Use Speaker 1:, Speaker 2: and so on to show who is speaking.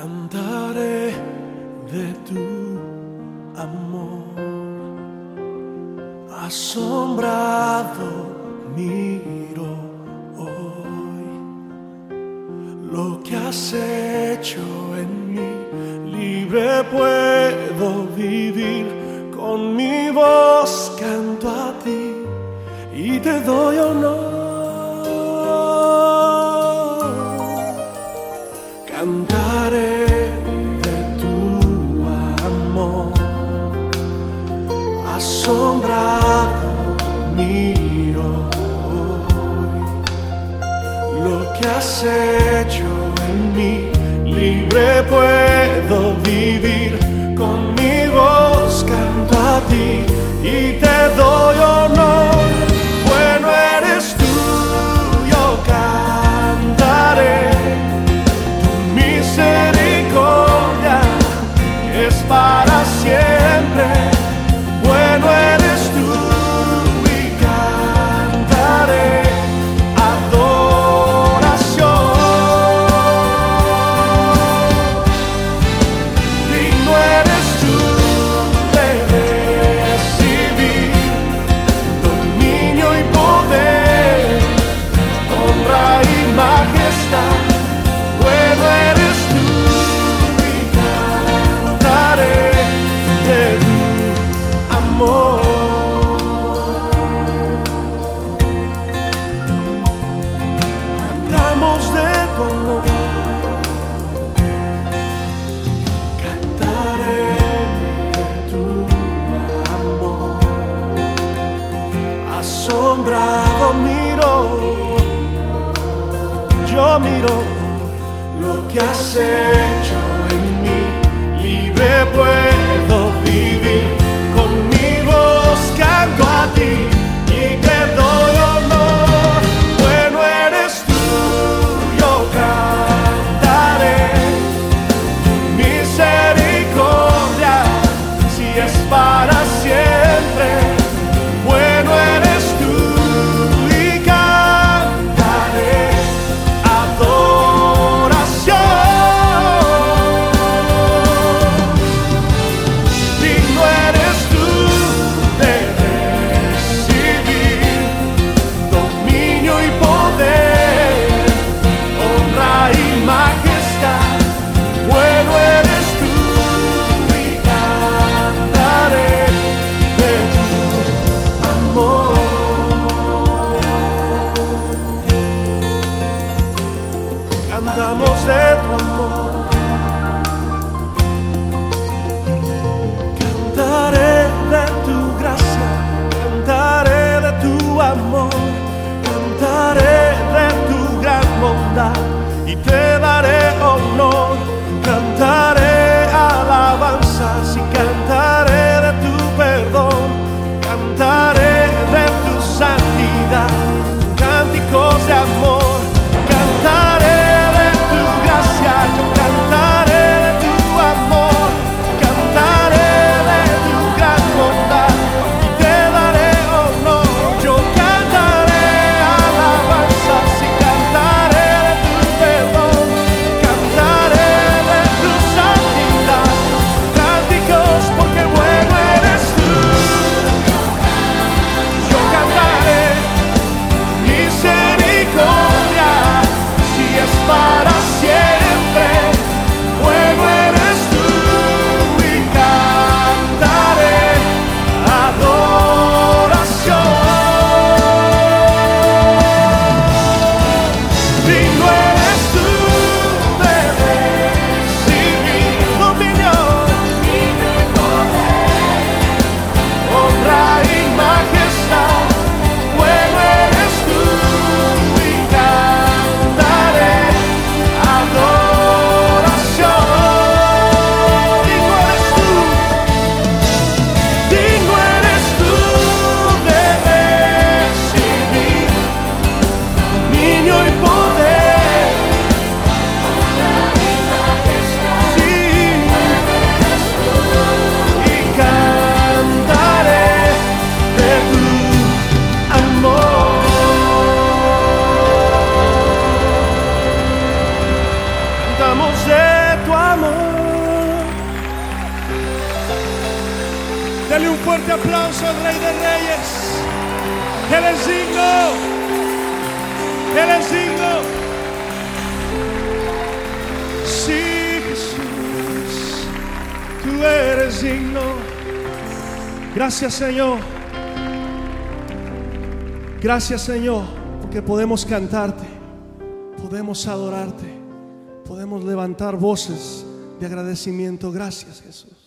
Speaker 1: Cantaré de tu amor, asombrado miro hoy lo que has hecho en mí, libre puedo vivir, con mi voz canto a ti y te doy honor. Cantaré de tu amor, asombrado miro hoy lo que has hecho en mí, libre puedo vivir, con mi voz canto a ti y te doy es Asombrado miro yo miro lo que has hecho en mí. Libre puedo Cantamos de tu amor. Cantaré de tu gracia, cantaré de tu amor, cantaré de tu gran bondad y te Dale un fuerte aplauso al Rey de Reyes. Él es digno. Él es digno. Sí, Jesús. Tú eres digno. Gracias, Señor. Gracias, Señor, porque podemos cantarte. Podemos adorarte. Podemos levantar voces de agradecimiento. Gracias, Jesús.